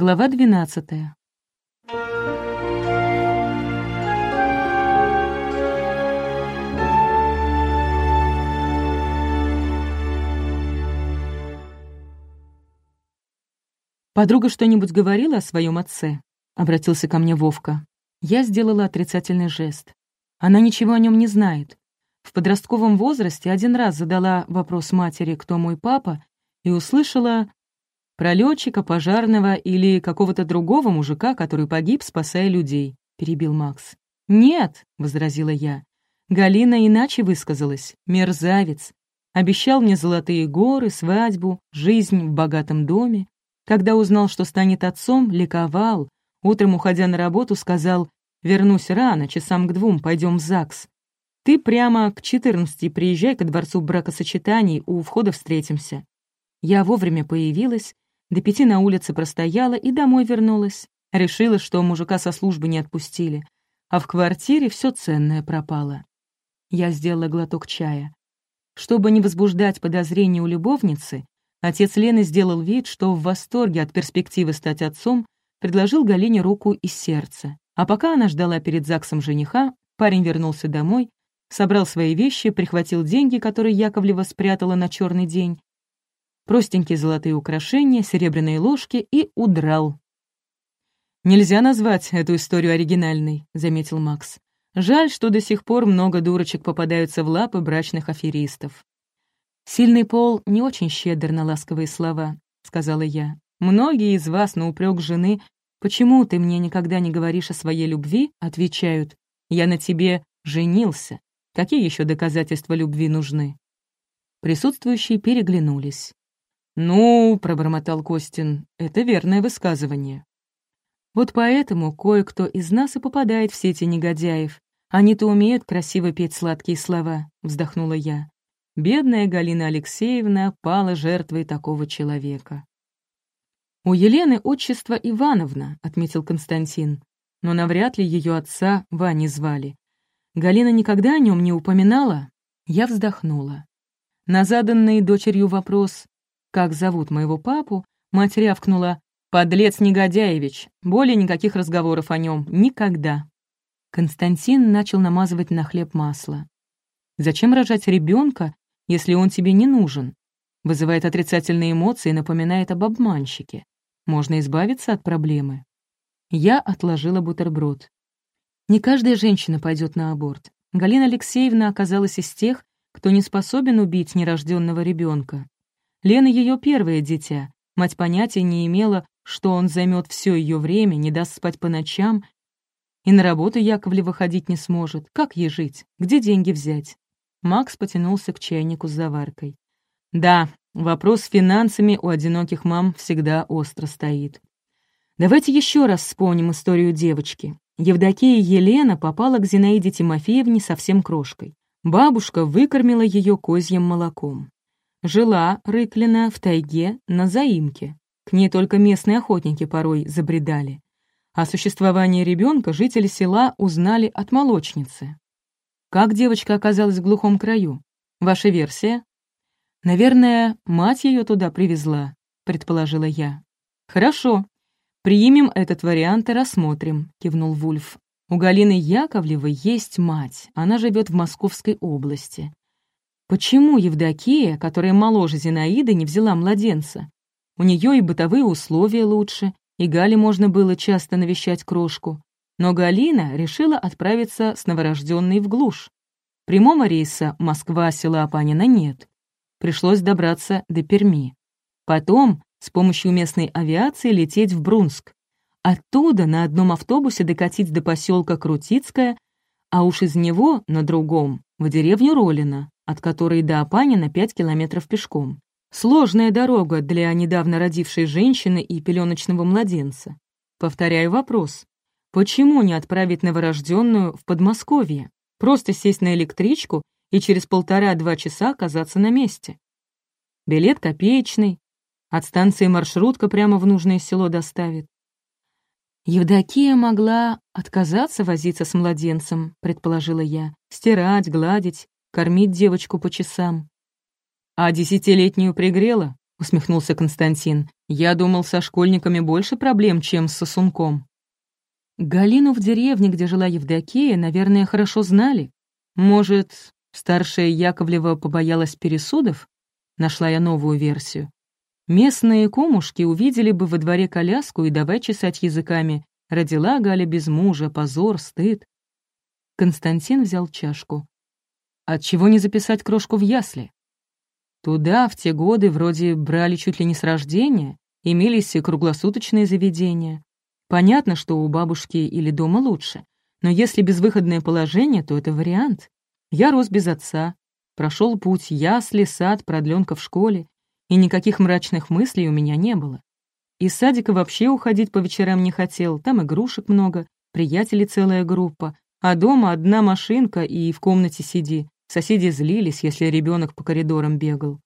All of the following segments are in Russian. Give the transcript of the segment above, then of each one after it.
Глава двенадцатая. «Подруга что-нибудь говорила о своем отце?» — обратился ко мне Вовка. Я сделала отрицательный жест. Она ничего о нем не знает. В подростковом возрасте один раз задала вопрос матери, кто мой папа, и услышала про летчика, пожарного или какого-то другого мужика, который погиб, спасая людей», — перебил Макс. «Нет», — возразила я. Галина иначе высказалась. «Мерзавец. Обещал мне золотые горы, свадьбу, жизнь в богатом доме. Когда узнал, что станет отцом, ликовал. Утром, уходя на работу, сказал, «Вернусь рано, часам к двум, пойдем в ЗАГС. Ты прямо к четырнадцати приезжай ко дворцу бракосочетаний, у входа встретимся». Я вовремя появилась, до пяти на улице простояла и домой вернулась. Решила, что мужика со службы не отпустили, а в квартире все ценное пропало. Я сделала глоток чая. Чтобы не возбуждать подозрения у любовницы, отец Лены сделал вид, что в восторге от перспективы стать отцом, предложил Галине руку и сердце. А пока она ждала перед ЗАГСом жениха, парень вернулся домой, собрал свои вещи, прихватил деньги, которые Яковлева спрятала на черный день, простенькие золотые украшения, серебряные ложки и удрал. «Нельзя назвать эту историю оригинальной», — заметил Макс. «Жаль, что до сих пор много дурочек попадаются в лапы брачных аферистов». «Сильный пол не очень щедр на ласковые слова», — сказала я. «Многие из вас на упрек жены «Почему ты мне никогда не говоришь о своей любви?» отвечают «Я на тебе женился. Какие еще доказательства любви нужны?» Присутствующие переглянулись. «Ну, — пробормотал Костин, — это верное высказывание. Вот поэтому кое-кто из нас и попадает в сети негодяев. Они-то умеют красиво петь сладкие слова», — вздохнула я. Бедная Галина Алексеевна пала жертвой такого человека. «У Елены отчество Ивановна», — отметил Константин, но навряд ли ее отца Вани звали. Галина никогда о нем не упоминала? Я вздохнула. На заданный дочерью вопрос как зовут моего папу, мать рявкнула «Подлец Негодяевич! Более никаких разговоров о нем. Никогда!» Константин начал намазывать на хлеб масло. «Зачем рожать ребенка, если он тебе не нужен?» Вызывает отрицательные эмоции и напоминает об обманщике. Можно избавиться от проблемы. Я отложила бутерброд. Не каждая женщина пойдет на аборт. Галина Алексеевна оказалась из тех, кто не способен убить нерожденного ребенка. Лена ее первое дитя. Мать понятия не имела, что он займет все ее время, не даст спать по ночам, и на работу Яковлева ходить не сможет. Как ей жить? Где деньги взять? Макс потянулся к чайнику с заваркой. Да, вопрос с финансами у одиноких мам всегда остро стоит. Давайте еще раз вспомним историю девочки. Евдокия Елена попала к Зинаиде Тимофеевне совсем крошкой. Бабушка выкормила ее козьим молоком. Жила Рыклина в тайге на заимке. К ней только местные охотники порой забредали. О существовании ребенка жители села узнали от молочницы. Как девочка оказалась в глухом краю? Ваша версия? Наверное, мать ее туда привезла, предположила я. Хорошо. Примем этот вариант и рассмотрим, кивнул Вульф. У Галины Яковлевой есть мать, она живет в Московской области. Почему Евдокия, которая моложе Зинаиды, не взяла младенца? У нее и бытовые условия лучше, и Гале можно было часто навещать крошку. Но Галина решила отправиться с новорожденной в глушь. Прямого рейса Москва-Села Апанина нет. Пришлось добраться до Перми. Потом с помощью местной авиации лететь в Брунск. Оттуда на одном автобусе докатить до поселка Крутицкое, а уж из него на другом в деревню Ролина от которой до Апанина 5 километров пешком. Сложная дорога для недавно родившей женщины и пеленочного младенца. Повторяю вопрос. Почему не отправить новорожденную в Подмосковье? Просто сесть на электричку и через полтора-два часа оказаться на месте. Билет копеечный. От станции маршрутка прямо в нужное село доставит. Евдокия могла отказаться возиться с младенцем, предположила я. Стирать, гладить, кормить девочку по часам. А десятилетнюю пригрела? — усмехнулся Константин. «Я думал, со школьниками больше проблем, чем с сосунком». Галину в деревне, где жила Евдокия, наверное, хорошо знали. Может, старшая Яковлева побоялась пересудов? Нашла я новую версию. Местные комушки увидели бы во дворе коляску и давай чесать языками. Родила Галя без мужа, позор, стыд. Константин взял чашку. Отчего не записать крошку в ясли? Туда в те годы вроде брали чуть ли не с рождения, имелись и круглосуточные заведения. Понятно, что у бабушки или дома лучше, но если безвыходное положение, то это вариант. Я рос без отца, прошел путь ясли, сад, продленка в школе, и никаких мрачных мыслей у меня не было. Из садика вообще уходить по вечерам не хотел, там игрушек много, приятелей целая группа, а дома одна машинка и в комнате сиди. Соседи злились, если ребенок по коридорам бегал.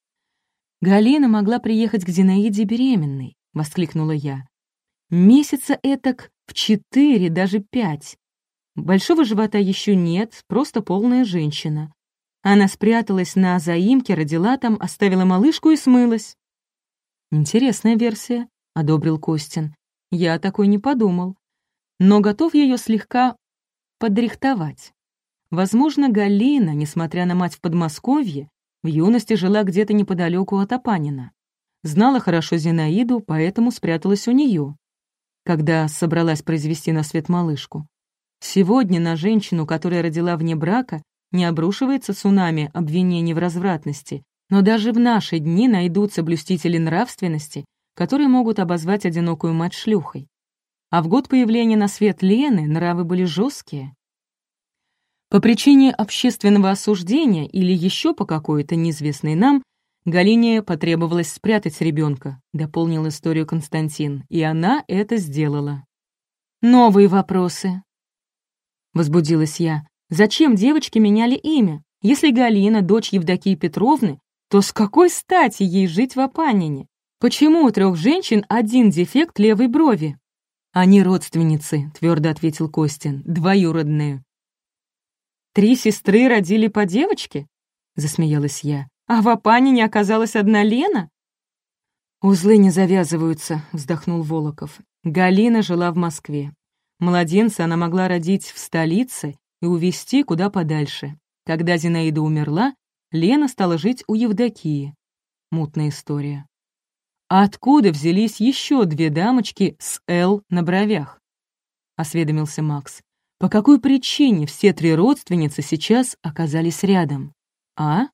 «Галина могла приехать к Зинаиде беременной», — воскликнула я. Месяца этак в четыре, даже пять. Большого живота еще нет, просто полная женщина. Она спряталась на заимке, родила там, оставила малышку и смылась. «Интересная версия», — одобрил Костин. «Я такой не подумал. Но готов ее слегка подрихтовать. Возможно, Галина, несмотря на мать в Подмосковье, в юности жила где-то неподалеку от Апанина. Знала хорошо Зинаиду, поэтому спряталась у нее когда собралась произвести на свет малышку. Сегодня на женщину, которая родила вне брака, не обрушивается цунами обвинений в развратности, но даже в наши дни найдутся блюстители нравственности, которые могут обозвать одинокую мать шлюхой. А в год появления на свет Лены нравы были жесткие. По причине общественного осуждения или еще по какой-то неизвестной нам, Галине потребовалось спрятать ребенка, дополнил историю Константин, и она это сделала. «Новые вопросы», — возбудилась я. «Зачем девочки меняли имя? Если Галина — дочь Евдокии Петровны, то с какой стати ей жить в Апанине? Почему у трех женщин один дефект левой брови?» «Они родственницы», — твердо ответил Костин, — «двоюродные». «Три сестры родили по девочке?» — засмеялась я. А в Апане оказалась одна Лена? «Узлы не завязываются», — вздохнул Волоков. Галина жила в Москве. Младенца она могла родить в столице и увезти куда подальше. Когда Зинаида умерла, Лена стала жить у Евдокии. Мутная история. А откуда взялись еще две дамочки с «Л» на бровях? Осведомился Макс. По какой причине все три родственницы сейчас оказались рядом? А?